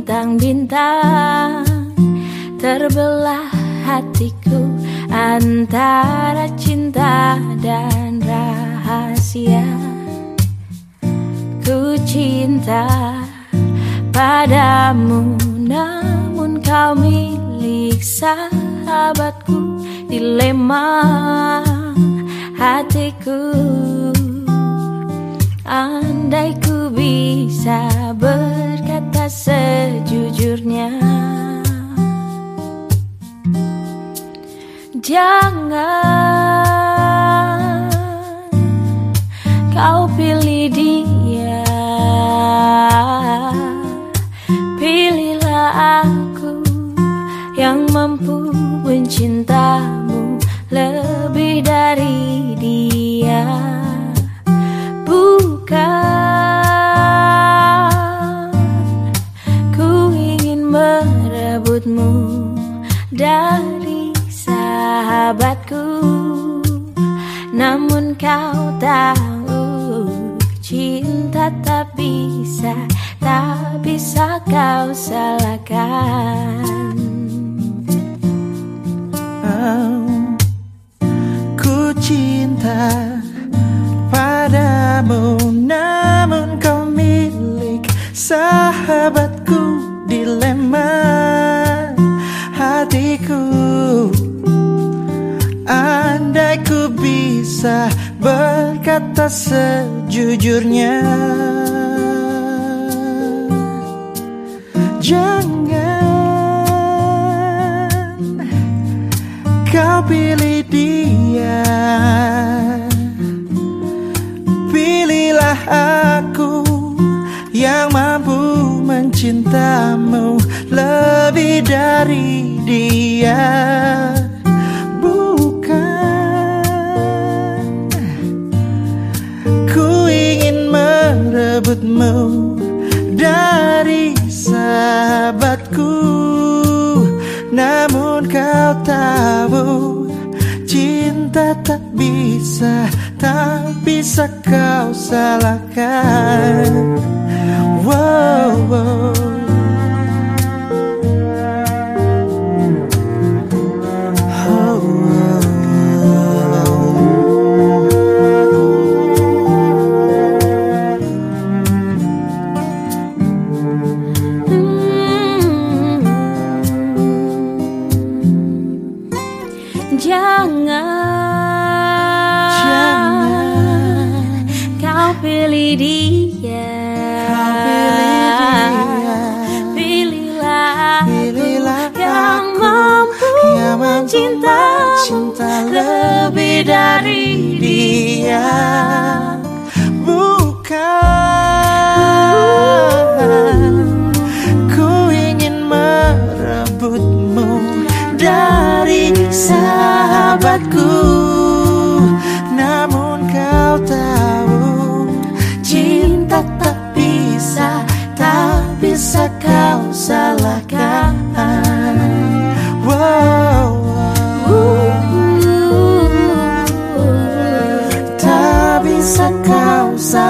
bintang-bintang. Terbelah hatiku antara cinta dan rahasia. Ku cinta padamu namun kau milik sahabatku. Dilema hatiku. Andai ku bisa berkata sejujurnya. Jangan kau pilih dia. Pilihlah aku yang mampu mencintamu lebih dari dia dari sahabatku Namun kau tahu cinta tak bisa Tak bisa kau salahkan. Oh, Ku cinta padamu Namun kau milik sahabatku dilema Andai ku bisa berkata sejujurnya. Jangan kau pilih dia. Pilihlah aku yang mampu mencintamu lebih dari merebutmu dari sahabatku. Namun kau tahu cinta tak bisa Tak bisa kau salahkan. Wow, Jangan, Jangan kau pilih dia. Kau pilih dia. Pilihlah aku Pilihlah yang aku mampu yang mampu mencinta mencinta lebih dari dia. Bukan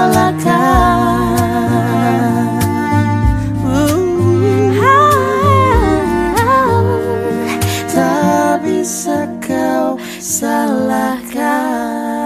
salahkan. Tak bisa kau salahkan.